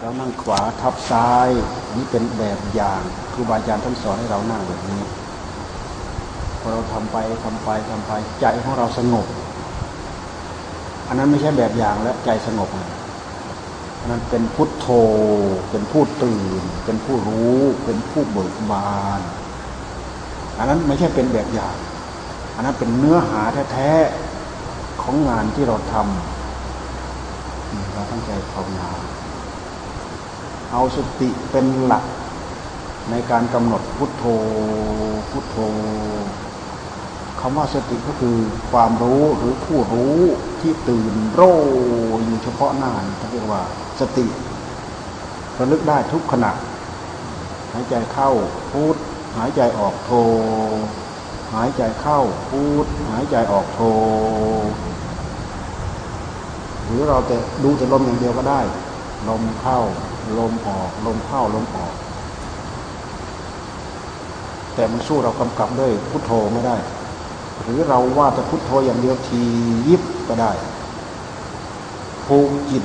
เรานั่งขวาทับซ้ายนี่เป็นแบบอย่างครูบาอาจารย์ท่านสอนให้เรานั่งแบบนี้พอเราทำไปทำไปทำไปใจของเราสงบ อันนั้นไม่ใช่แบบอย่างแล้วใจสงบอันนั้นเป็นพุทโธ เป็นผู้ตื่น เป็นผู้รู้ เป็นผู้เบิกบาน อันนั้นไม่ใช่เป็นแบบอย่าง อันนั้นเป็นเนื้อหาแท้ๆของงานที่เราทำเราตั้งใจภาวนา เอาสติเป็นหลักในการกำหนดพุทโธ พุทโธคำว่าสติก็คือความรู้หรือผู้รู้ที่ตื่นโรอยู่เฉพาะหน้าเรียกว่าสติระลึกได้ทุกขณะ หายใจเข้าพุทหายใจออกโท หายใจเข้าพุทหายใจออกโท หรือเราจะดูแต่ลมอย่างเดียวก็ได้ ลมเข้า ลมออก ลมเข้าลมออก แต่มันสู้เรากำกับด้วยพุทโธไม่ได้ หรือเราว่าแต่พุทโธอย่างเดียวทียิบก็ได้ผูกจิต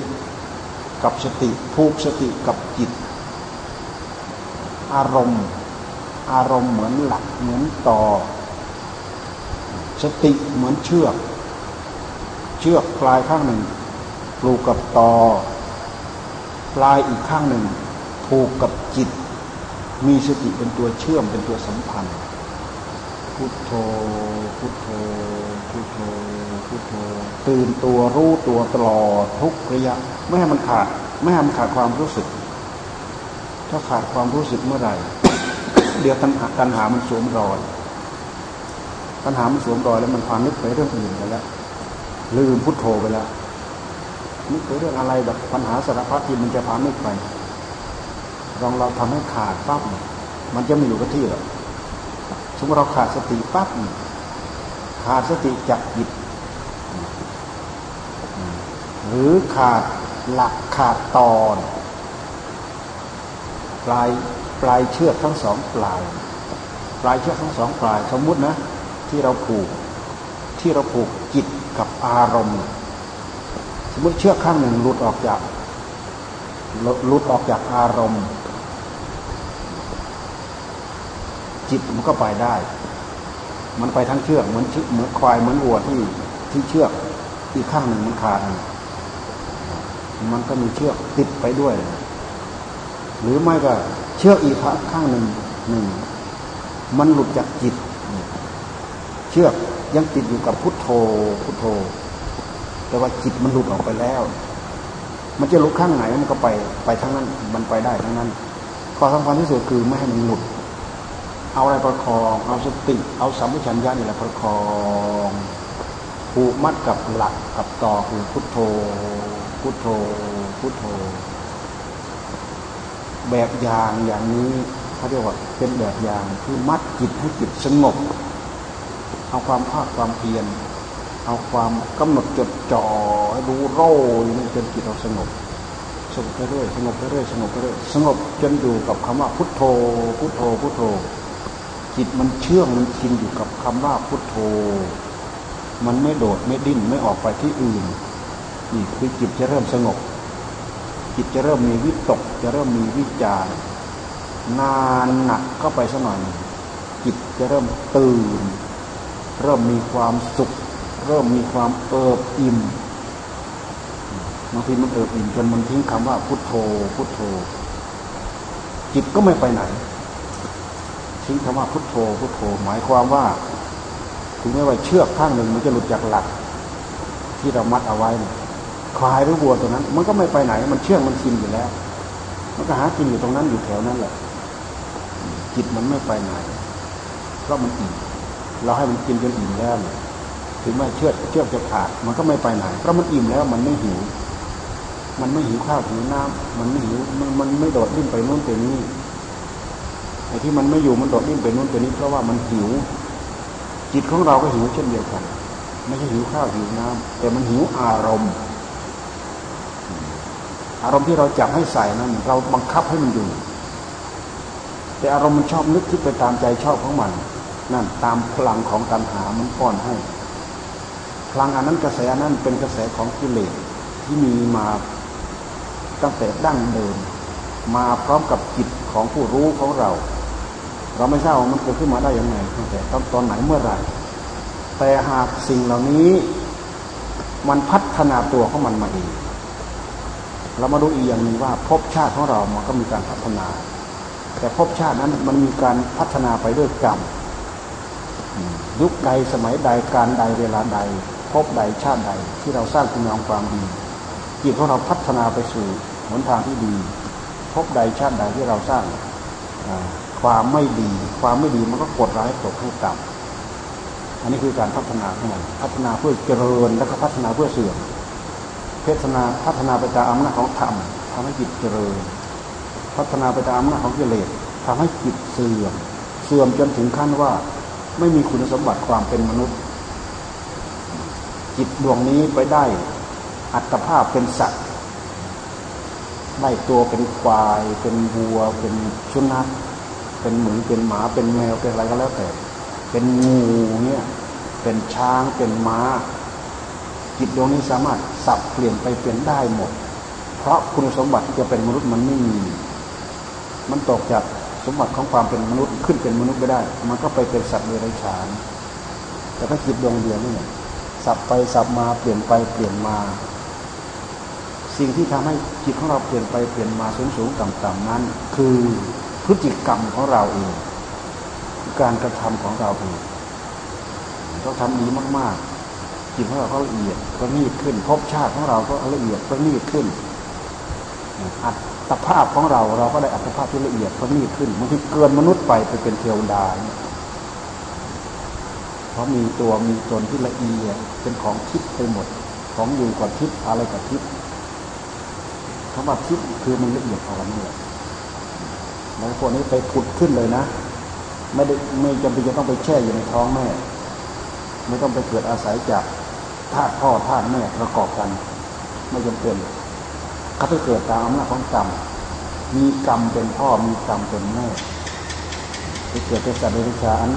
กับสติผูกสติกับจิต อารมณ์ อารมณ์เหมือนหลักเหมือนต่อ สติเหมือนเชือก เชือกปลายข้างหนึ่งปลูกกับต่อ ปลายอีกข้างหนึ่งผูกกับจิต มีสติเป็นตัวเชื่อมเป็นตัวสัมพันธ์พุทโธพุทโธพุทโธพุทโธตื่นตัวรู้ตัวตลอดทุกระยะ ไม่ให้มันขาด ไม่ให้มันขาดความรู้สึก ถ้าขาดความรู้สึกเมื่อไหร่ เดี๋ยวตัณหาตัณหามันสวมรอยตัณหามันสวมรอยแล้วมันพามนึกไปเรื่องอื่นไปแล้วลืมพุทโธไปแล้ว นึกไปเรื่องอะไรแบบปัญหาสารพัดที่มันจะพานึกไปลองเราทำให้ขาดปั๊บมันจะไม่อยู่กับที่หรอกสมมติเราขาดสติปั๊บขาดสติจับจิตหรือขาดหลักขาดตอนปลายปลายเชือกทั้งสองปลาย ปลายเชือกทั้งสองปลายสมมุตินะ ที่เราผูกที่เราผูกจิตกับอารมณ์ สมมติเชือกข้างหนึ่งหลุดออกจากหลุดออกจากอารมณ์ จิตมันก็ไปได้ มันไปทั้งเชือกเหมือนเหมือนควายเหมือนวัวที่ที่เชือกอีกข้างหนึ่งมันขาดมันก็มีเชือกติดไปด้วย หรือไม่ก็เชือกอีกข้างหนึ่งหนึ่งมันหลุดจากจิต เชือกยังติดอยู่กับพุทโธพุทโธ แต่ว่าจิตมันหลุดออกไปแล้ว มันจะลุดข้างไหนมันก็ไปไปทั้งนั้น มันไปได้ทั้งนั้นข้อสำคัญที่สุดคือไม่ให้มันหลุด เอาอะไรประคอง เอาสติ เอาสัมผัสัญญานี่แหละประคองผูกมัดกับหลักกับต่อคือพุทโธ พุทโธ พุทโธ แบบอย่างอย่างนี้เขาเรียกว่าเป็นแบบอย่างคือมัดจิตให้จิตสงบ เอาความภาคความเพียร เอาความกำหนดจดจ่อดูโร่นี่จนจิตเราสงบสงบไปเรื่อยสงบไปเรื่อยสงบไปเรื่อยสงบจนอยู่กับคำว่าพุทโธ พุทโธพุทโธ จิตมันเชื่องมันชินอยู่กับคำว่าพุทโธ มันไม่โดดไม่ดิ้นไม่ออกไปที่อื่นนี่คือจิตจะเริ่มสงบ จิตจะเริ่มมีวิตก จะเริ่มมีวิจารนานหนักเข้าไปสักหน่อยจิตจะเริ่มตื่น เริ่มมีความสุข เริ่มมีความเอิบอิ่มบางทีมันเอิบอิ่มจนมันทิ้งคำว่าพุทโธ พุทโธ จิตก็ไม่ไปไหน ทิ้งคำว่าพุทโธ พุทโธ หมายความว่า ถึงแม้ว่าเชือกข้างหนึ่งมันจะหลุดจากหลัก ที่เรามัดเอาไว้ควายหรือวัวตัวนั้น มันก็ไม่ไปไหน มันเชื่องมันกินอยู่แล้ว มันก็หากินอยู่ตรงนั้นอยู่แถวนั้นแหละจิตมันไม่ไปไหนเพราะมันอิ่มเราให้มันกินจนอิ่มแล้วเนี่ย ถึงแม้เชือกเชือกจะขาด มันก็ไม่ไปไหน เพราะมันอิ่มแล้วมันไม่หิว มันไม่หิวข้าวหิวน้ำมันไม่หิวมันมันไม่โดดดิ้นไปนู้นไปนี้ไอ้ที่มันไม่อยู่มันโดดดิ้นไปนู้นไปนี้เพราะว่ามันหิว จิตของเราก็หิวเช่นเดียวกันไม่ใช่หิวข้าวหิวน้ำแต่มันหิวอารมณ์ อารมณ์ที่เราจับให้ใส่นั้นเราบังคับให้มันอยู่ แต่อารมณ์มันชอบนึกคิดไปตามใจชอบของมัน นั่นตามพลังของตัณหามันป้อนให้ พลังอันนั้นกระแสนั้นเป็นกระแสของกิเลสที่มีมาตั้งแต่ดั้งเดิมมาพร้อมกับจิตของผู้รู้ของเรา เราไม่ทราบว่ามันเกิดขึ้นมาได้ยังไงตั้งแต่ตอนตอนไหนเมื่อไหร่แต่หากสิ่งเหล่านี้มันพัฒนาตัวของมันมาเองเรามาดูอีกอย่างหนึ่งว่าภพชาติของเรามันก็มีการพัฒนา แต่ภพชาตินั้นมันมีการพัฒนาไปด้วยกรรมยุคใดสมัยใดการใดเวลาใด ภพใดชาติใดที่เราสร้างคุณงามความดีจิตของเราพัฒนาไปสู่หนทางที่ดีภพใดชาติใดที่เราสร้างความไม่ดี ความไม่ดีมันก็กดร้ายตกให้ต่ำอันนี้คือการพัฒนาของมันพัฒนาเพื่อเจริญแล้วก็พัฒนาเพื่อเสื่อมเพฒนาพัฒนาไปตามอำนาจของธรรมทำให้จิตเจริญ พัฒนาไปตามอำนาจของกิเลสทำให้จิตเสื่อม เสื่อมจนถึงขั้นว่าไม่มีคุณสมบัติความเป็นมนุษย์ จิตดวงนี้ไปได้อัตภาพเป็นสัตว์ได้ตัวเป็นควาย เป็นวัว เป็นชุนัขเป็นหมูเป็นหมาเป็นแมวเป็นอะไรก็แล้วแต่ เป็นงูเนี่ยเป็นช้างเป็นม้า จิตดวงนี้สามารถสับเปลี่ยนไปเปลี่ยนได้หมด เพราะคุณสมบัติที่จะเป็นมนุษย์มันไม่มีมันตกจากสมบัติของความเป็นมนุษย์ขึ้นเป็นมนุษย์ไม่ได้ มันก็ไปเป็นสัตว์เดรัจฉานแต่ถ้าจิตดวงเดียวนี่ สับไปสับมาเปลี่ยนไปเปลี่ยนมา สิ่งที่ทำให้จิตของเราเปลี่ยนไปเปลี่ยนมาสูงสูงต่ำต่ำนั้น คือพฤติกรรมของเราเอง การกระทำของเราเองเราทำดีมาก ๆ จิตของเราก็ละเอียดก็นีดขึ้นภพชาติของเราก็ละเอียดก็นีดขึ้นอัตภาพของเราเราก็ได้อัตภาพที่ละเอียดก็นีดขึ้นบางทีเกินมนุษย์ไปไปเป็นเทวดาเพราะมีตัวมีตนที่ละเอียดเป็นของทิพย์ไปหมด ของอยู่กับทิพย์อะไรกับทิพย์คำว่าทิพย์คือมันละเอียดอกันนี่แหละบางคนนี้ไปผุดขึ้นเลยนะ ไม่ได้ไม่จำเป็นจะต้องไปแช่อยู่ในท้องแม่ ไม่ต้องไปเกิดอาศัยจากธาตุพ่อธาตุแม่ประกอบกัน ไม่จำเป็นเขาไปเกิดตามอำนาจของกรรมมีกรรมเป็นพ่อมีกรรมเป็นแม่ไปเกิดเป็นสัตว์เดรัจฉาน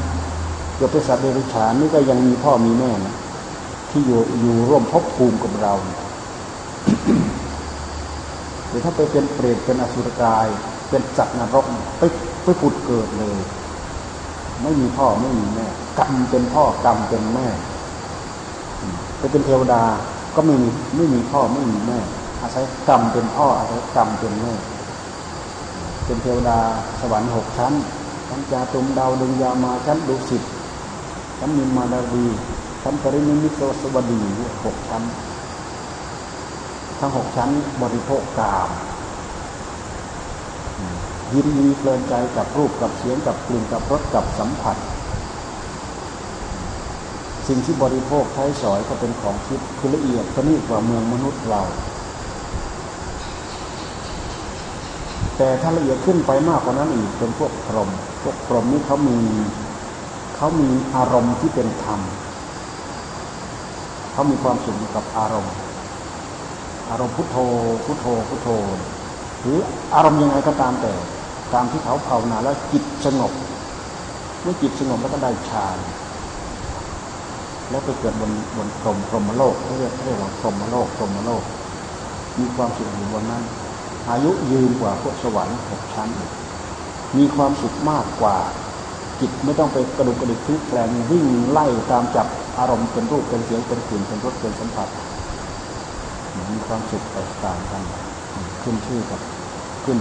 เกิดเป็นสัตว์เดรัจฉานนี่ก็ยังมีพ่อมีแม่นะที่อยู่อยู่ร่วมภพภูมิกับเรารือถ้าไปเป็นเปรตเป็นอสุรกาย เป็นสัตว์นรกไปไปผุดเกิดเลย ไม่มีพ่อไม่มีแม่กรรมเป็นพ่อกรรมเป็นแม่ไปเป็นเทวดาก็ไม่มีไม่มีพ่อไม่มีแม่ อาศัยกรรมเป็นพ่ออาศัยกรรมเป็นแม่เป็นเทวดาสวรรค์หกชั้นชั้นจาตุมดาวดึงยามาชั้นดุสิต ชั้นมินมาดาวีชั้นปรินิมิตสวัสดีหกชั้น ทั้งหกชั้นบริโภคกามยินดีเพลินใจกับรูปกับเสียงกับกลิ่นกับรสกับสัมผัส สิ่งที่บริโภคใช้สอยก็เป็นของคิดคือละเอียดประณีตกว่าเมืองมนุษย์เรา แต่ถ้าละเอียดขึ้นไปมากกว่านั้นอีกเป็นพวกพรหมพวกพรหมนี่เขามี เขามีอารมณ์ที่เป็นธรรมเขามีความสุขกับอารมณ์ อารมณ์พุทโธ พุทโธ พุทโธ หรืออารมณ์ยังไงก็ตามแต่ ตามที่เขาภาวนาแล้วจิตสงบ เมื่อจิตสงบแล้วก็ได้ฌานแล้วไปเกิดบนบนพรมพรมโลกเรียกเรียกว่าพรมโลกพรมโลก มีความสุขอยู่บนนั้น อายุยืนกว่าพวกสวรรค์หกชั้น มีความสุขมากกว่า จิตไม่ต้องไปกระดุกกระดิกพลิกแปลงวิ่งไล่ตามจับอารมณ์เป็นรูปเป็นเสียงเป็นกลิ่นเป็นรสเป็นสัมผัสมีความสุขแตกต่างกันขึ้นชื่อกับขึ้น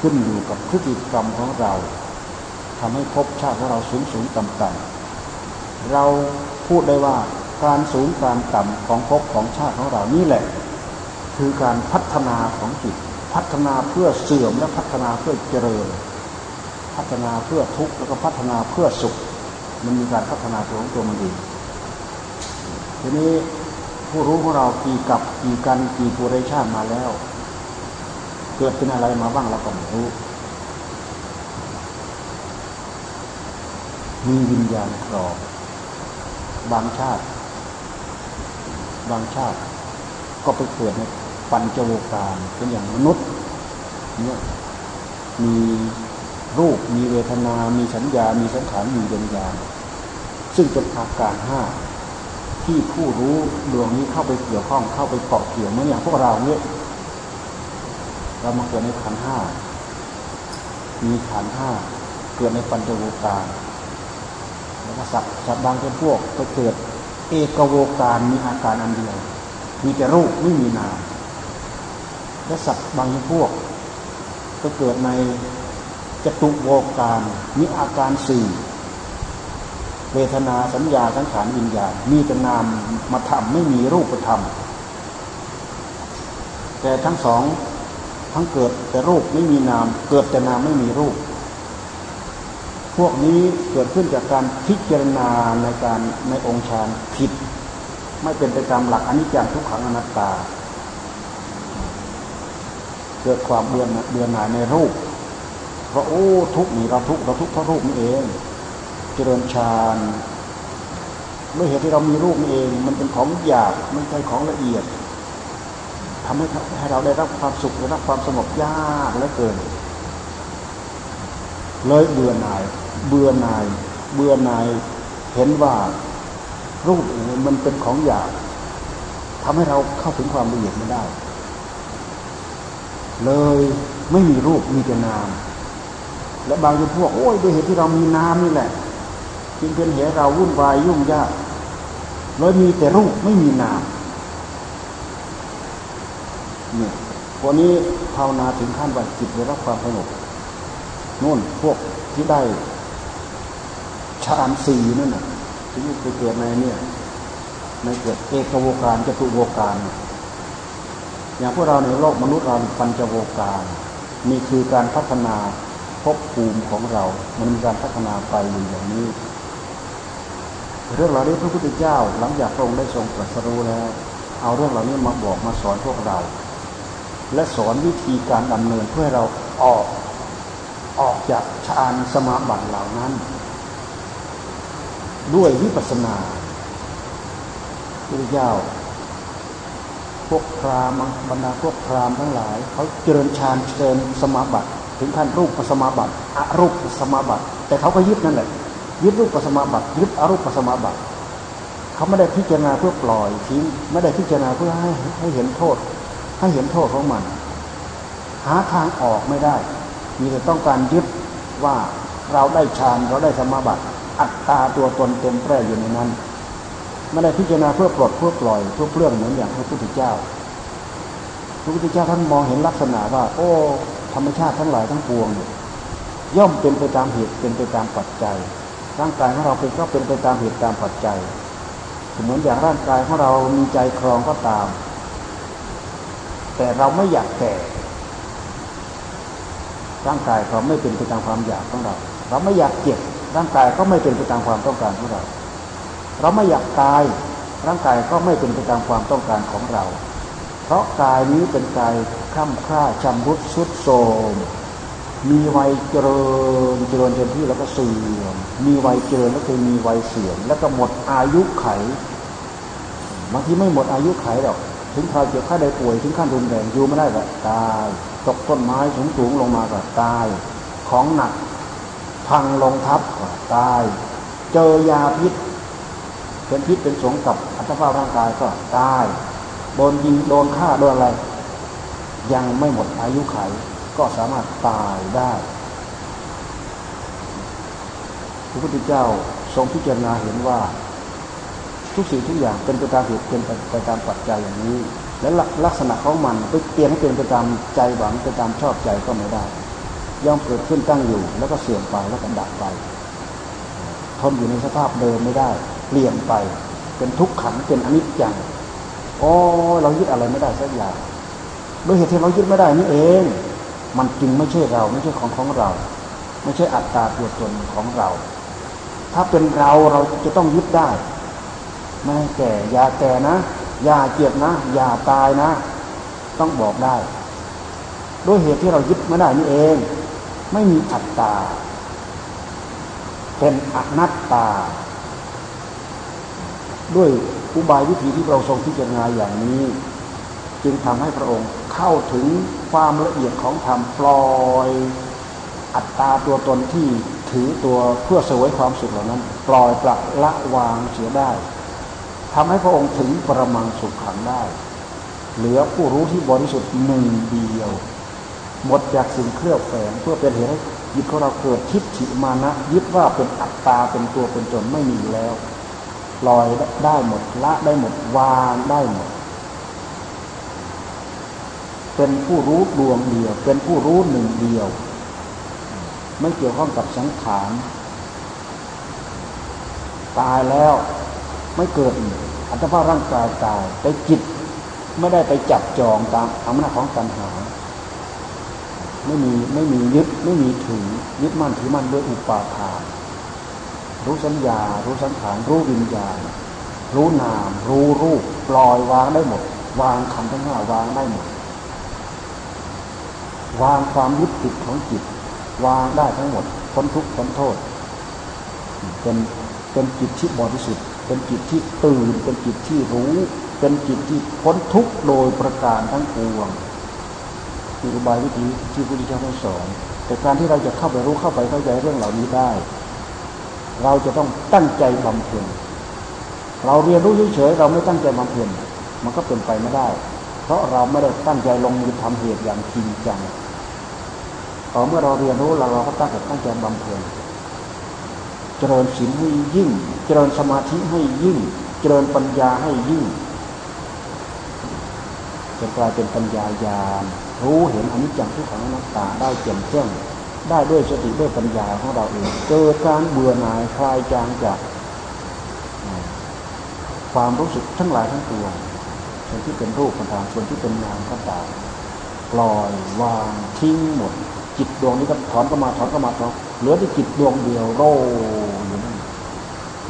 ขึ้นอยู่กับพฤติกรรมของเราทำให้ภพชาติของเราสูงสูงต่ำต่ำเราพูดได้ว่าการสูงการต่ำของภพของชาติของเรานี่แหละ คือการพัฒนาของจิต พัฒนาเพื่อเสื่อมและพัฒนาเพื่อเจริญ พัฒนาเพื่อทุกข์แล้วก็พัฒนาเพื่อสุข มันมีการพัฒนาตัวของตัวมันเองทีนี้ผู้รู้ของเรากี่กับกี่กันกี่ภูริชาติมาแล้ว เกิดเป็นอะไรมาบ้างเราก็ไม่รู้ มีวิญญาณครองบางชาติ บางชาติ ก็ไปเกิดในปัญจโวการเป็นอย่างมนุษย์เนี่ยมี รูปมีเวทนา มีสัญญา มีสังขาร มีวิญญาณ ซึ่งเป็นอาการห้าที่ผู้รู้ดวงนี้เข้าไปเกี่ยวข้องเข้าไปเกาะเกี่ยวเมื่ออย่างพวกเราเนี่ยเรามาเกิดในขันห้า มีขันห้าเกิดในปัญจโวการแล้วก็สัตว์สัตว์บางเป็นพวกไปเกิดเอกโวการมีอาการอันเดียว มีแต่รูปไม่มีนามและสัตว์บางพวก ก็เกิดใน จตุโวการมีอาการสี่เวทนาสัญญาสังขารวิญญาณมีแต่นามมาทำไม่มีรูปธรรม แต่ทั้งสองทั้งเกิดแต่รูปไม่มีนาม เกิดแต่นามไม่มีรูป พวกนี้เกิดขึ้นจากการพิจารณาในการในองค์ฌานผิด ไม่เป็นไปตามหลักอนิจจังทุกขังอนัตตา เกิดความเบื่อเบื่อหน่ายในรูป เพราะโอ้ทุกนี่เราทุกเราทุกเพราะรูปนี่เอง เจริญฌานด้วยเหตุที่เรามีรูปนี่เอง มันเป็นของหยาบมันใช่ของละเอียดทำให้ให้เราได้รับความสุขได้รับความสงบยากเหลือเกิน เลยเบื่อหน่าย เบื่อหน่าย เบื่อหน่ายเห็นว่ารูปมันเป็นของหยาบทำให้เราเข้าถึงความละเอียดไม่ได้ เลยไม่มีรูปมีแต่นาม และบางพวกโอ้ยด้วยเหตุที่เรามีน้ำนี่แหละจึงเป็นเหตุเราวุ่นวายยุ่งยากเลยมีแต่รูปไม่มีนามเนี่ยพวกนี้ภาวนาถึงขั้นว่าจิตได้รับความสงบนู่นพวกที่ได้ฌานสี่นั่นน่ะที่ไปเกิดในเนี่ยในเกิดเอกโวการจตุโวการ อย่างพวกเราในโลกมนุษย์เราปัญจโวการนี่คือการพัฒนา ภพภูมิของเรา มันมีการพัฒนาไปอยู่อย่างนี้ เรื่องเหล่านี้พระพุทธเจ้าหลังจากพระองค์ได้ทรงตรัสรู้แล้ว เอาเรื่องเหล่านี้มาบอกมาสอนพวกเรา และสอนวิธีการดำเนินเพื่อให้เราออกออกจากฌานสมาบัติเหล่านั้น ด้วยวิปัสสนาพระเจ้าพวกพราหมณ์บรรดาพวกพราหมณ์ทั้งหลาย เขาเจริญฌานเจริญสมาบัติ ถึงขั้นรูปปัสมาบัติอรูปปัสมาบัติแต่เขาก็ยึดนั่นแหละยึดรูปปัสมาบัติยึดอรูปปัสมาบัติเขาไม่ได้พิจารณาเพื่อปล่อยทิ้งไม่ได้พิจารณาเพื่อให้ให้เห็นโทษ ให้เห็นโทษของมัน หาทางออกไม่ได้ มีแต่ต้องการยึดว่าเราได้ฌานเราได้สมาบัติ อัตตาตัวตนเต็มแปร่อยู่ในนั้นไม่ได้พิจารณาเพื่อปลดเพื่อปล่อยเพื่อเปลื้องเหมือนอย่างพระพุทธเจ้า พระพุทธเจ้าท่านมองเห็นลักษณะว่า โอ้ ธรรมชาติทั้งหลายทั้งปวง ย่อมเป็นไปตามเหตุเป็นไปตามปัจจัย ร่างกายของเราเป็นก็เป็นไปตามเหตุตามปัจจัยเหมือนอย่างร่างกายของเรามีใจครองก็ตาม แต่เราไม่อยากแก่ร่างกายเราไม่เป็นไปตามความอยากของเรา เราไม่อยากเจ็บร่างกายก็ไม่เป็นไปตามความต้องการของเรา เราไม่อยากตาย ร่างกายก็ไม่เป็นไปตามความต้องการของเรา เพราะกายนี้เป็นกาย ข้ามค่าชำรุดสุดโทมมีวัยเจริญเจริญเต็มที่แล้วก็เสื่อมมีวัยเจริญแล้วก็มีวัยเสื่อมแล้วก็หมดอายุไขบางทีไม่หมดอายุไขหรอกถึงคราวเจ็บไข้ได้ป่วยถึงขั้นรุนแรงอยู่ไม่ได้ก็ตายตกต้นไม้สูงสูงลงมาก็ตาย ของหนักพังลงทับก็ตาย เจอยาพิษเป็นพิษเป็นสงกับอัตภาพร่างกายก็ตายโดนยิงโดนฆ่าโดนอะไร ยังไม่หมดอายุไข ก็สามารถตายได้พระพุทธเจ้าทรงพิจารณาเห็นว่า ทุกสิ่งทุกอย่างเป็นไปตามเหตุเป็นไปตามปัจจัยอย่างนี้ และลักษณะของมันไปเปลี่ยนเป็นไปตามใจหวังไปตามชอบใจก็ไม่ได้ย่อมเกิดขึ้นตั้งอยู่ แล้วก็เสื่อมไปแล้วก็ดับไปทนอยู่ในสภาพเดิมไม่ได้ เปลี่ยนไป เป็นทุกขังเป็นอนิจจังโอ้เรายึดอะไรไม่ได้สักอย่าง โดยเหตุที่เรายึดไม่ได้นี่เอง มันจึงไม่ใช่เรา ไม่ใช่ของของเรา ไม่ใช่อัตตาตัวตนของเรา ถ้าเป็นเราเราจะต้องยึดได้ ไม่แก่ยาแก่นะอย่าเจ็บนะ อย่าตายนะ ต้องบอกได้ ด้วยเหตุที่เรายึดไม่ได้นี่เอง ไม่มีอัตตา เป็นอนัตตา ด้วยอุบายวิธีที่เราทรงพิจารณาอย่างนี้ จึงทำให้พระองค์เข้าถึงความละเอียดของธรรมปล่อยอัตตาตัวตนที่ถือตัวเพื่อเสวยความสุขเหล่านั้น ปล่อยปลักละวางเสียได้ทำให้พระองค์ถึงปรมังสุขขังได้ เหลือผู้รู้ที่บริสุทธิ์หนึ่งเดียว หมดจากสิ่งเคลือบแฝงเพื่อเป็นเหตุให้จิตของเราเกิดทิฏฐิมานะยึดว่าเป็นอัตตาเป็นตัวเป็นตนไม่มีแล้วปล่อยได้หมดละได้หมดวางได้หมด เป็นผู้รู้ดวงเดียว เป็นผู้รู้หนึ่งเดียว ไม่เกี่ยวข้องกับสังขารตายแล้วไม่เกิดอีกอัตภาพร่างกายตายแต่จิตไม่ได้ไปจับจองตามอำนาจของตัณหา ไม่มีไม่มียึดไม่มีถือยึดมั่นถือมั่นด้วยอุปาทานรู้สัญญา รู้สังขารรู้วิญญาณ รู้นาม รู้รูป ปล่อยวางได้หมด วางคำทั้งห้าวางได้หมด วางความยึดติดของจิต วางได้ทั้งหมดพ้นทุกข์พ้นโทษ เป็นเป็นจิตที่บริสุทธิ์ เป็นจิตที่ตื่น เป็นจิตที่รู้ เป็นจิตที่พ้นทุกข์โดยประการทั้งปวงมีอุบายวิธีที่พระพุทธเจ้าสอนแต่การที่เราจะเข้าไปรู้เข้าไปเข้าใจเรื่องเหล่านี้ได้ เราจะต้องตั้งใจบำเพ็ญเราเรียนรู้เฉยๆเราไม่ตั้งใจบำเพ็ญมันก็เป็นไปไม่ได้ ราะเราไม่ได้ตั้งใจลงมือทำเหตุอย่างจริงจังต่อเมื่อเราเรียนรู้เราเราก็ตั้งใจตั้งใจบำเพ็ญเจริญศีลให้ยิ่ง เจริญสมาธิให้ยิ่ง เจริญปัญญาให้ยิ่งจะกลายเป็นปัญญายาณรู้เห็นอนิจจังทุกขังอนัตตาได้เจ่มแจ้งได้ด้วยสติด้วยปัญญาของเราเองเกิดการเบื่อหน่ายคลายจางจาก ความรู้สึกทั้งหลายทั้งปวง ส่วนที่เป็นรูปก็ตามส่วนที่เป็นนามก็ตามปล่อยวางทิ้งหมด จิตดวงนี้ก็ถอนก็มาถอนก็มาถอนเหลือที่จิตดวงเดียวโรอยู่นั่น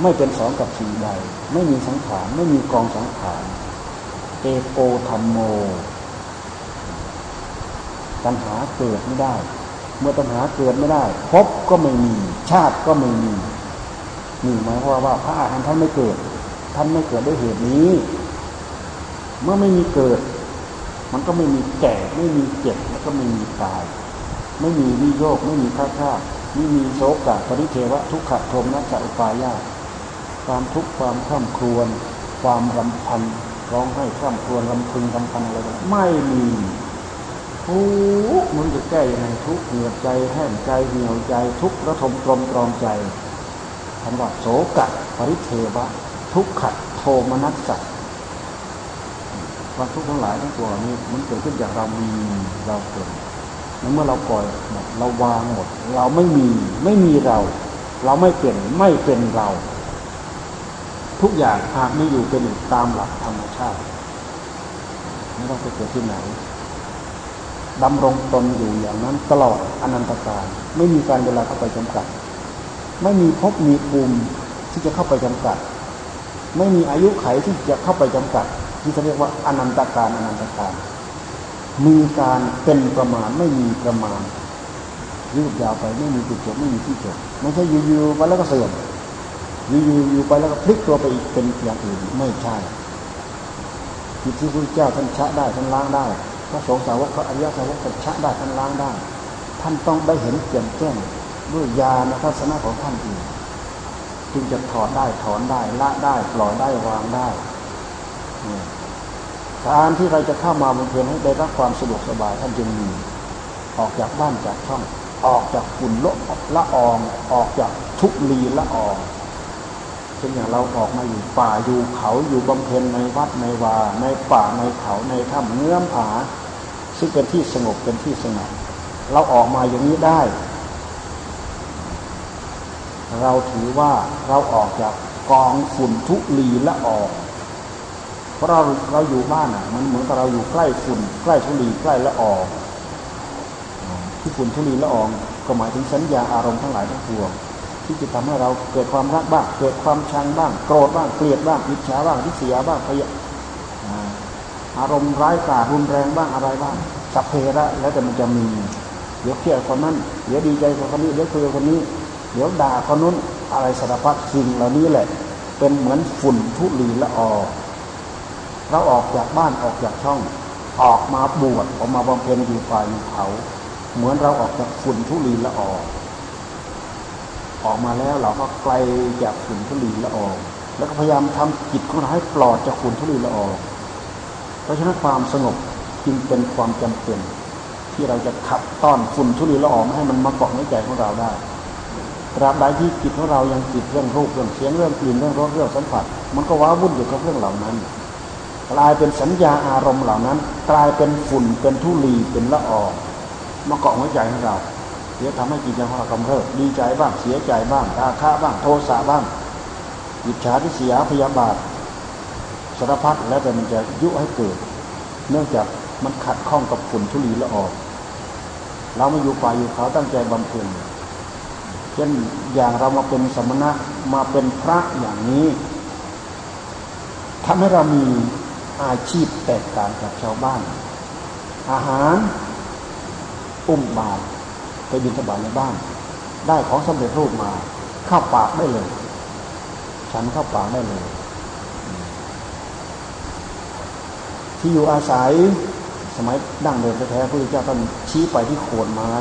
ไม่เป็นสองกับสี่ใด ไม่มีสังขารไม่มีกองสังขารเอโกธรรมโมตัณหาเกิดไม่ได้ เมื่อตัณหาเกิดไม่ได้พบก็ไม่มี ชาติก็ไม่มีนี่หมายความว่าพระอาหารท่านไม่เกิด ท่านไม่เกิดด้วยเหตุนี้ เมื่อไม่มีเกิด มันก็ไม่มีแก่ ไม่มีเจ็บแล้วก็ไม่มีตาย ไม่มีวิโยกไม่มีข้าข้าไม่มีโศกะปริเทวะทุกขโทมนัสอุปายาความทุกข์ความข้ามครวน ความรำพันร้องให้ข้ามครวนรำพึงรำพันอะไรไม่มีทุกมันจะแก้ยังไงทุกเหนื่อยใจแห้งใจเหนียวใจทุกระทมตรมตรอมใจคำว่าโสกะปริเทวะ ทุกขัดโทมนัสสัต ความทุกข์ทั้งหลายทั้งปวงนี้มันเกิดขึ้นจากเรามีเราเป็นเมื่อเราปล่อยหมดเราวางหมด เราไม่มีไม่มีเรา เราไม่เปลี่ยนไม่เป็นเรา ทุกอย่างหากไม่อยู่เป็นตามหลักธรรมชาติไม่ต้องไปเกิดที่ไหนดำรงตนอยู่อย่างนั้นตลอดอนันตกาลไม่มีการเวลาเข้าไปจำกัด ไม่มีภพมีภูมิที่จะเข้าไปจำกัด ไม่มีอายุไขที่จะเข้าไปจำกัด ที่จะเรียกว่าอนันตการอนันตการ มีการเป็นประมาณไม่มีประมาณยืดยาวไปไม่มีจุดจบไม่มีที่จบไม่ใช่อยู่ๆไปแล้วก็เสื่อมอยู่ๆอยู่ไปแล้วก็พลิกตัวไปอีกเป็นอย่างอื่นไม่ใช่จิตที่พระเจ้าท่านชะได้ท่านล้างได้พระสงฆ์สาวกพระอริยสาวกท่านชะได้ท่านล้างได้ ท่านต้องได้เห็นเปลี่ยนแจ้งด้วยญาณทัศนะของท่านเองจึงจะถอดได้ถอนได้ละได้ปล่อยได้วางได้ การที่เราจะเข้ามาบนเพ็ญให้ได้รับความสะดวกสบายท่านจึงมีออกจากบ้านจากช่อง ออกจากฝุ่นละละออง ออกจากทุกลีละอองเช่นอย่างเราออกมาอยู่ป่าอยู่เขาอยู่บำเพ็ญในวัดในวา ในป่าในเขาในถ้ำเงื้อมผา ซึ่งเป็นที่สงบเป็นที่สงบเราออกมาอย่างนี้ได้ เราถือว่าเราออกจากกองฝุ่นทุลีละออง เพราะเราเราอยู่บ้านอะ มันเหมือนกับเราอยู่ใกล้ฝุ่นใกล้ทุลีใกล้ละอองที่ฝุ่นทุลีละอองก็หมายถึงสัญญาอารมณ์ทั้งหลายทั้งปวงที่จะทำให้เราเกิดความรักบ้าง เกิดความชังบ้าง โกรธบ้างเกลียดบ้างอิจฉาบ้างทิษยบ้างพยาอารมณ์ร้ายกาจรุนแรงบ้างอะไรบ้างสัพเพระแล้วแต่มันจะมีเดี๋ยวเกลียดคนนั้นเดี๋ยวดีใจคนนี้เดี๋ยวเกลียดคนนี้ เดี๋ยวด่าคนนู้นอะไรสารพัดสิ่งเหล่านี้แหละ เป็นเหมือนฝุ่นทุลีละออง เราออกจากบ้านออกจากช่อง ออกมาบวชออกมาบำเพ็ญอยู่ฝ่ายเขาเหมือนเราออกจากฝุ่นทุลีละออออกมาแล้วเราก็ไกลจากฝุ่นทุลีละออแล้วก็พยายามทำจิตของเราให้ปลอดจากฝุ่นทุลีละออเพราะฉะนั้นความสงบจึงเป็นความจำเป็นที่ที่เราจะขับต้อนฝุ่นทุลีละอองให้มันมาเกาะในใจของเราได้ตราบใดที่จิตของเรายังติดเรื่องรูปเรื่องเสียงเรื่องกลิ่นเรื่องรสเรื่องสัมผัส มันก็ว้าวุ่นอยู่กับเรื่องเหล่านั้น กลายเป็นสัญญาอารมณ์เหล่านั้น กลายเป็นฝุ่นเป็นทุลีเป็นละอองมาเกาะหัวใจของเราเดี๋ยวทำให้จิตใจของเรากำเริบดีใจบ้างเสียใจบ้างราคะบ้างโทสะบ้างอิจฉาทิษยพยาบาทสารพัดแล้วแต่มันจะยุให้เกิด เนื่องจากมันขัดข้องกับฝุ่นทุลีละอองเรามาอยู่ป่าอยู่เขาตั้งใจบำเพ็ญเช่นอย่างเรามาเป็นสมณะมาเป็นพระอย่างนี้ทำให้เรามี อาชีพแตกต่างจากชาวบ้าน อาหารอุ้มบาตรไปบิณฑบาตในบ้าน ได้ของสำเร็จรูปมาเข้าปากได้เลย ฉันเข้าปากได้เลย ที่อยู่อาศัยสมัยดั้งเดิมแท้ๆพระพุทธเจ้าท่านชี้ไปที่โคนไม้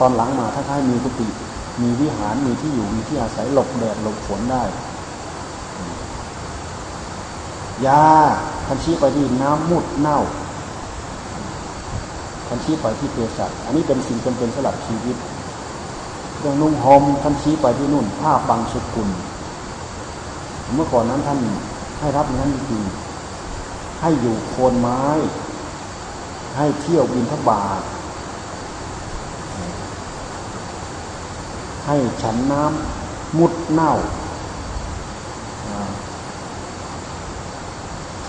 ตอนหลังมาถ้าให้มีกุฏิมีวิหารมีที่อยู่มีที่อาศัยหลบแดดหลบฝนได้ ยาท่านชี้ไปที่น้ำมุดเน่าท่านชี้ไปที่เภสัชอันนี้เป็นสิ่งจำเป็นสำหรับชีวิตเรื่องนุ่งห่มท่านชี้ไปที่นู่นผ้าบางสุกุล เมื่อก่อนนั้นท่านให้รับนั้นจริงให้อยู่โคนไม้ ให้เที่ยวบินทบาทให้ฉันน้ำมุดเน่า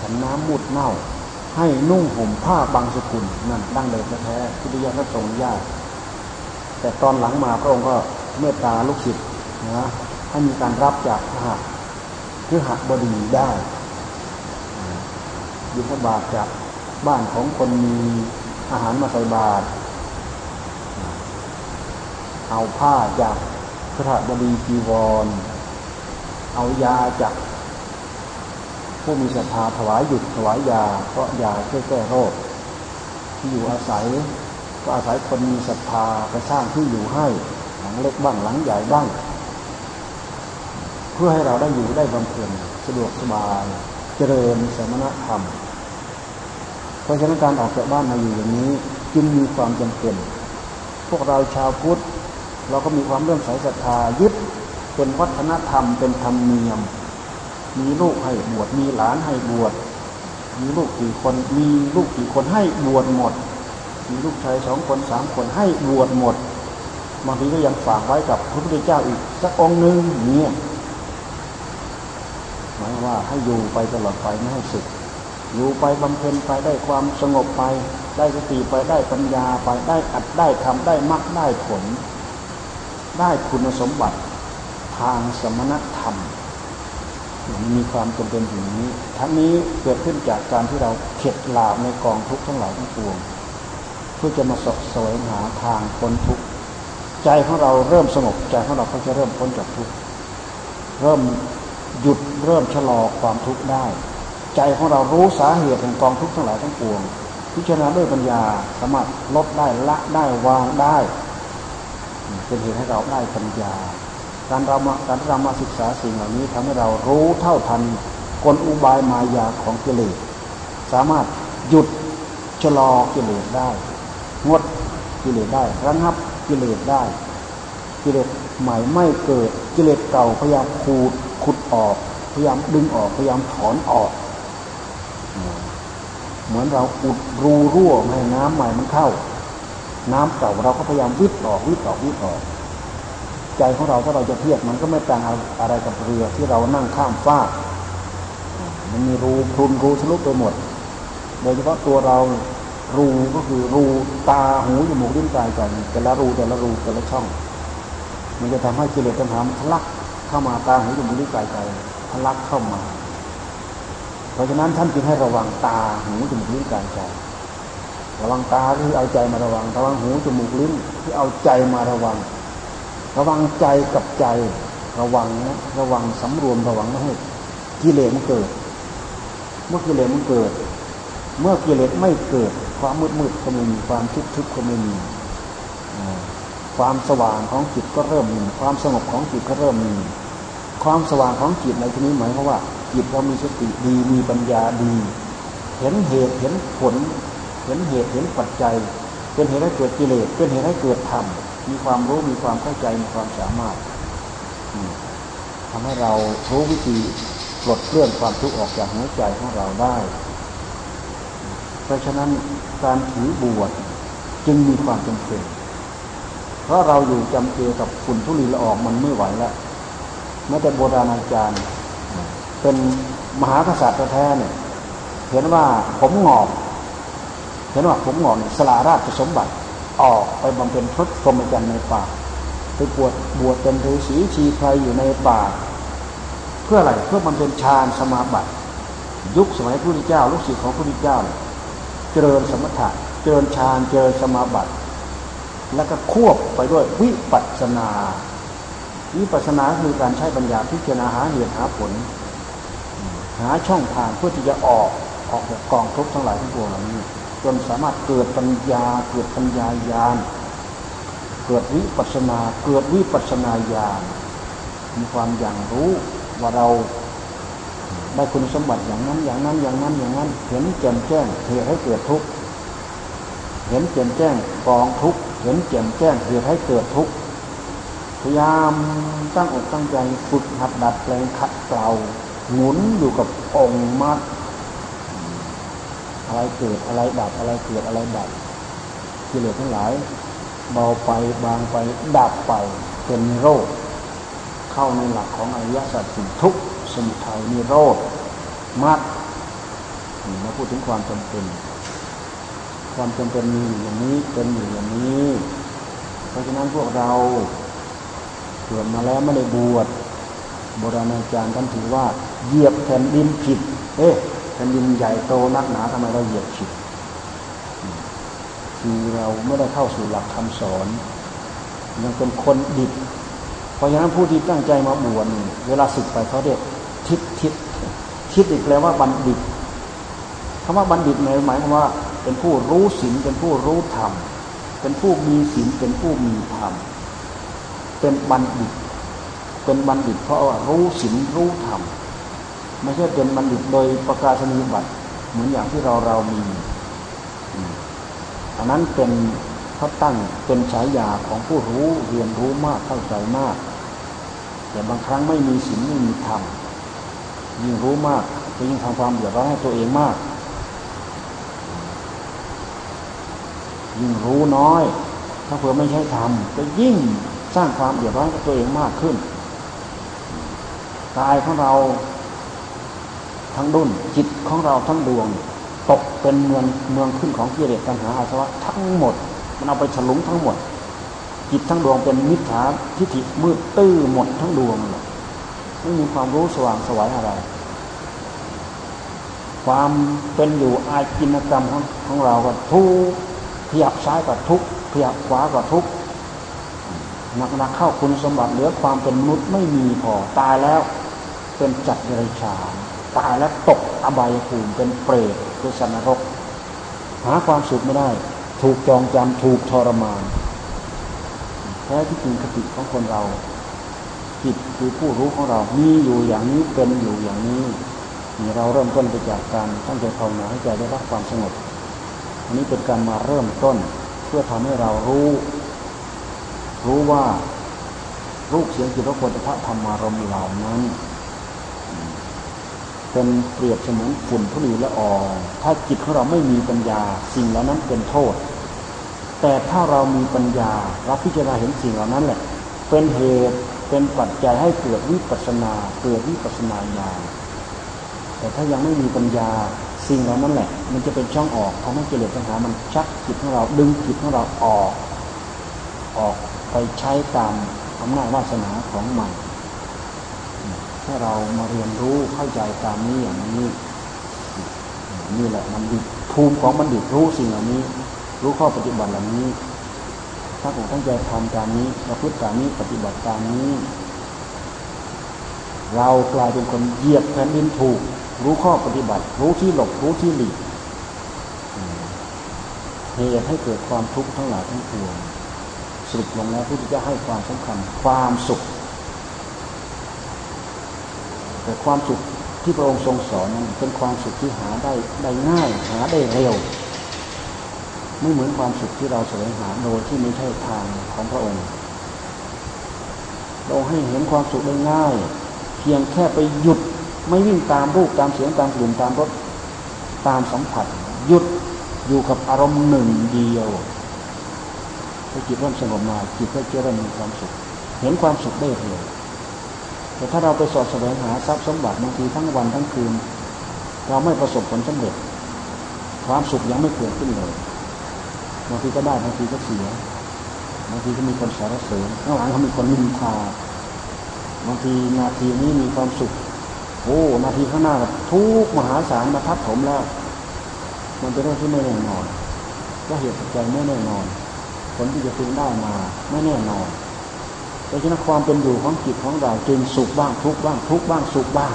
ฉั น้ำมุดเน่า ให้นุ่งห่มผ้าบางสกุลนั่นดั้งเดิมแท้ๆพุทธิยถาทรงยากแต่ตอนหลังมาพระองค์ก็เมตตาลูกศิษย์นะให้มีการรับจากพระหัคือหักบดีได้ยินทบาทจากบ้านของคนมีอาหารมาใส่บาตรเอาผ้าจากพระบดีจีวร เอายาจาก ผู้มีศรัทธาถวายหยุดถวายยาเพราะยาช่วยแก้โรค ที่อยู่อาศัยก็อาศัยคนมีศรัทธาไปสร้างที่อยู่ให้หลังเล็กบ้างหลังใหญ่บ้าง เพื่อให้เราได้อยู่ได้บำเพ็ญสะดวกสบายเจริญสมณธรรม เพราะฉะนั้นการออกจากบ้านมาอยู่อย่างนี้จึงมีความจำเป็น พวกเราชาวพุทธเราก็มีความเรื่องสายศรัทธายึดเป็นวัฒนธรรมเป็นธรรมเนียม มีลูกให้บวชมีหลานให้บวชมีลูกกี่คนมีลูกกี่คนให้บวชหมด มีลูกชายสองคนสามคนให้บวชหมดบางทีก็ยังฝากไว้กับพระพุทธเจ้าอีกสักองค์หนึ่งเนี่ยหมายว่าให้อยู่ไปตลอดไปไม่ให้สึก อยู่ไปบำเพ็ญไปได้ความสงบไป ได้สติไปได้ปัญญาไปได้อัดได้ทำได้มรรคได้ผล ได้คุณสมบัติทางสมณธรรม มีความจำเป็นอย่างนี้ ทั้งนี้เกิดขึ้นจากการที่เราเข็ดหลาบในกองทุกข์ทั้งหลายทั้งปวงเพื่อจะมาสแสวงหาทางพ้นทุกข์ใจของเราเริ่มสงบใจของเราก็จะเริ่มพ้นจากทุกข์เริ่มหยุดเริ่มชะลอความทุกข์ได้ ใจของเรารู้สาเหตุของกองทุกข์ทั้งหลายทั้งปวง พิจารณาด้วยปัญญาสามารถลดได้ละได้วางได้ เป็นเหตุให้เราได้ปัญญา การเรามาการเรามาศึกษาสิ่งเหล่านี้ทำให้เรารู้เท่าทันกลอุบายมายาของกิเลสสามารถหยุดชะลอกิเลสได้ งดกิเลสได้ระงับกิเลสได้ กิเลสใหม่ไม่เกิดกิเลสเก่าพยายามขูดขุดออก พยายามดึงออกพยายามถอนออก เหมือนเราอุดรูรั่วให้น้ำใหม่มันเข้า น้ำเก่าเราก็พยายามวิทออกวิทออกวิทออก ใจของเราถ้าเราจะเทียบมันก็ไม่ต่างอะไรกับเรือที่เรานั่งข้ามฟากมันมีรูพรุนรูทะลุไปหมด โดยเฉพาะตัวเรารูก็คือรูตาหูจมูกลิ้นกายใจแต่ละรูแต่ละรูแต่ละช่อง มันจะทำให้กิเลสตัณหามันทะลักเข้ามาตาหูจมูกลิ้นกายใจทะลักเข้ามา เพราะฉะนั้นท่านจึงให้ระวังตาหูจมูกลิ้นกายใจระวังตาที่เอาใจมาระวัง ระวังหูจมูกลิ้นที่เอาใจมาระวัง ระวังใจกับใจ ระวังนะระวังสำรวมระวังไม่ให้กิเลสมันเกิด เมื่อกิเลสมันเกิด เมื่อกิเลสไม่เกิด ความมืดมืดก็ไม่มีความทุกข์ทุกข์ก็ไม่มีความสว่างของจิตก็เริ่มมีความสงบของจิตก็เริ่มมี ความสว่างของจิตในที่นี้หมายความว่า จิตเรามีสติดีมีปัญญาดี เห็นเหตุเห็นผล เห็นเหตุเห็นปัจจัย เป็นเหตุให้เกิดกิเลสเป็นเหตุให้เกิดธรรม มีความรู้มีความเข้าใจมีความสามารถทำให้เรารู้วิธีปลดเคลื่อนความทุกข์ออกจากหัวใจของเราได้ เพราะฉะนั้นการถือบวชจึงมีความจำเป็น เพราะเราอยู่จำเจกับฝุ่นทุลีละออกมันไม่ไหวแล้วแม้แต่โบราณอาจารย์ เป็นมหากษัตริย์แท้เนี่ยเห็นว่าผมงอกเห็นว่าผมงอกสละราชสมบัติ ออกไปบำเพ็ญพรตพรหมจรรย์ในป่าไปบวชบวชเป็นฤาษีชีไพรอยู่ในป่า เพื่ออะไรเพื่อบำเพ็ญฌานสมาบัติ ยุคสมัยพระพุทธเจ้า ลูกศิษย์ของพระพุทธเจ้า เจริญสมถะเจริญฌานเจริญสมาบัติ แล้วก็ควบไปด้วยวิปัสสนาวิปัสสนาคือการใช้ปัญญาพิจารณาหาเหตุหาผล หาช่องทางเพื่อที่จะออกออกจากกองทุกข์ทั้งหลายทั้งปวงเหล่านี้ จนสามารถเกิดปัญญา เกิดปัญญาญาณเกิดวิปัสนาเกิดวิปัสนาญาณมีความอย่างรู้ว่าเราได้คุณสมบัติอย่างนั้นอย่างนั้นอย่างนั้นอย่างนั้น เห็นแจ่มแจ้งเหตุให้เกิดทุกข์เห็นแจ่มแจ้งกองทุกข์เห็นแจ่มแจ้งเหตุให้เกิดทุกข์พยายามตั้งอกตั้งใจฝึกหัดดัดแปลงขัดเกลาหมุนอยู่กับองค์มรรค อะไรเกิดอะไรดับอะไรเกิดอะไรดับกิเลสทั้งหลาย เบาไปบางไปดับไปเป็นโรค เข้าในหลักของอริยสัจสี่ทุกสมุทัยมีโรคมากมาพูดถึงความจำเป็น ความจำเป็นมีอย่างนี้เป็นอยู่อย่างนี้ เพราะฉะนั้นพวกเราเกิดมาแล้วไม่ได้บวชโบราณอาจารย์ท่านถือว่าเหยียบแผ่นดินผิด เอ๊ะ นดินใหญ่โตนักหนาทำไมเราเหยียบผิดคือเราไม่ได้เข้าสู่หลักคำสอนยังเป็นคนดิบ เพราะฉะนั้นผู้ที่ตั้งใจมาบวชเวลาสึกไปเขาเรียกทิศทิศทิศอีกแล้วว่าบัณฑิตคำว่าบัณฑิตหมายความว่า เป็นผู้รู้ศีลเป็นผู้รู้ธรรมเป็นผู้มีศีลเป็นผู้มีธรรมเป็นบัณฑิต เป็นบัณฑิตเพราะว่ารู้ศีลรู้ธรรม ไม่ใช่เป็นบัณฑิตโดยประกาศนียบัตรเหมือนอย่างที่เราเรามีอันนั้นเป็นเขาตั้งเป็นฉายาของผู้รู้เรียนรู้มากเข้าใจมาก แต่บางครั้งไม่มีศีลไม่มีธรรมยิ่งรู้มากก็ยิ่งทำความเดือดร้อนให้ตัวเองมาก ยิ่งรู้น้อย ถ้าเผื่อไม่ใช่ธรรมก็ยิ่งสร้างความเดือดร้อนกับตัวเองมากขึ้นกายของเรา ทั้งดุนจิตของเราทั้งดวง ตกเป็นเมืองเมืองขึ้นของกิเลสตัณหาอาสวะทั้งหมด มันเอาไปฉลุงทั้งหมด จิตทั้งดวงเป็นมิจฉาทิฏฐิมืดตื้อหมดทั้งดวงไม่มีความรู้สว่างสวยอะไร ความเป็นอยู่อาจินกรรมของของเราก็ทุกขยับซ้ายก็ทุกขยับขวาก็ทุกหนักนักเข้าคุณสมบัติเหลือความเป็นมนุษย์ไม่มีพอตายแล้วเป็นจัดเดรัจฉาน ตายแล้วตกอบายภูมิเป็นเปรตคือสันนรก หาความสุขไม่ได้ ถูกจองจำถูกทรมานแท้ที่จริงคติของคนเราจิตคือผู้รู้ของเรา มีอยู่อย่างนี้เป็นอยู่อย่างนี้เราเริ่มต้นไปจากการตั้งใจภาวนาให้ใจได้รับความสงบอันนี้เป็นการมาเริ่มต้นเพื่อทำให้เรารู้ รู้ว่ารูปเสียงจิตรสพระธรรมารมเหล่านั้น เป็นเปรียบเสมือนฝุ่นทุลีละอองถ้าจิตของเราไม่มีปัญญาสิ่งเหล่านั้นเป็นโทษ แต่ถ้าเรามีปัญญาเราพิจารณาเห็นสิ่งเหล่านั้นแหละ เป็นเหตุเป็นปัจจัยให้เกิดวิปัสนาเกิดวิปัสนาญาณแต่ถ้ายังไม่มีปัญญาสิ่งเหล่านั้นแหละ มันจะเป็นช่องออกทำให้กิเลสปัญหามันชักจิตของเราดึงจิตของเราออก ออกไปใช้ตามอำนาจวาสนาของมัน ถ้าเรามาเรียนรู้เข้าใจตามนี้อย่างนี้นี่แหละมันดีภูมิของมันดีรู้สิ่งเหล่านี้ รู้ข้อปฏิบัติเหล่านี้ ถ้าผมตั้งใจทำตามนี้ประพฤติตามนี้ปฏิบัติตามนี้ เรากลายเป็นคนเหยียบแผ่นดินถูก รู้ข้อปฏิบัติ รู้ที่หลบรู้ที่หลีกเหตุให้เกิดความทุกข์ทั้งหลายทั้งปวงสรุปลงแล้วที่จะให้ความสำคัญ ความสุข แต่ความสุขที่พระองค์ทรงสอนนั้นเป็นความสุขที่หาได้ได้ง่ายหาได้เร็ว ไม่เหมือนความสุขที่เราแสวงหาโดยที่ไม่ใช่ทางของพระองค์เราให้เห็นความสุขได้ง่าย เพียงแค่ไปหยุดไม่วิ่งตามรูปตามเสียงตามกลิ่นตามรสตามสัมผัส หยุดอยู่กับอารมณ์หนึ่งเดียวพอจิตเริ่มสงบมาจิตก็จะเริ่มมีความสุข เห็นความสุขได้เร็ว แต่ถ้าเราไปสอบแสวงหาทรัพย์สมบัติบางทีทั้งวันทั้งคืน เราไม่ประสบผลสำเร็จ ความสุขยังไม่เกิดขึ้นเลยบางทีก็ได้บางทีก็เสียบางทีก็มีคนสารเสริญข้างหลังเขามีคนนินทาบางทีนาทีนี้มีความสุข โอ้นาทีข้างหน้าทุกมหาศาลมาทับถมแล้ว มันเป็นเรื่องที่ไม่แน่นอน ก็เหตุปัจจัยไม่แน่นอน ผลที่จะพึงได้มาไม่แน่นอน ราะฉะนั้นความเป็นอยู่ของจิตของเราจึงสุขบ้างทุกบ้างทุกบ้างสุขบ้าง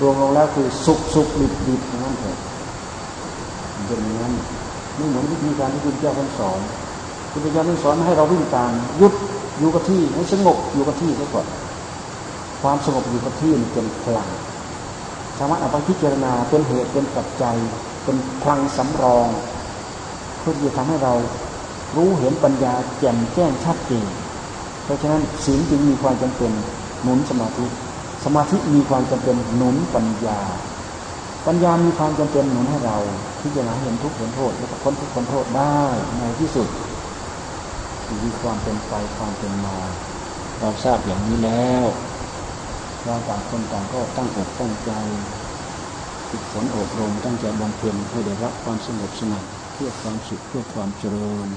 รวมลงแล้วคือสุขสุขดิบดิบนั่นเองเป็นอย่างนั้นไม่เหมือนวิธีการที่คุณเจ้าท่านสอนคุณเจ้าท่านสอนให้เราวิ่งตามยุดอยู่กับที่ให้สงบอยู่กับที่ซะก่อนความสงบอยู่กับที่เป็นพลังสามารถเอาไปพิจารณาเป็นเหตุเป็นปัจจัยเป็นพลังสำรองเพื่อจะทำให้เรารู้เห็นปัญญาแจ่มแจ้งชัดเจน ราะฉะนั้นศีลจึงมีความจำเป็นหนุนสมาธิ สมาธิมีความจำเป็นหนุนปัญญา ปัญญามีความจำเป็นหนุนให้เราพิจารณาเห็นทุกข์เห็นโทษและพ้นทุกข์พ้นโทษได้ในที่สุดมีความเป็นไปความเป็นมาเราทราบอย่างนี้แล้วเราต่างคนต่างก็ตั้งอกตั้งใจฝึกฝนอบรมตั้งใจบำเพ็ญให้ได้รับความสงบสงัดเพื่อความสุขเพื่อความเจริญ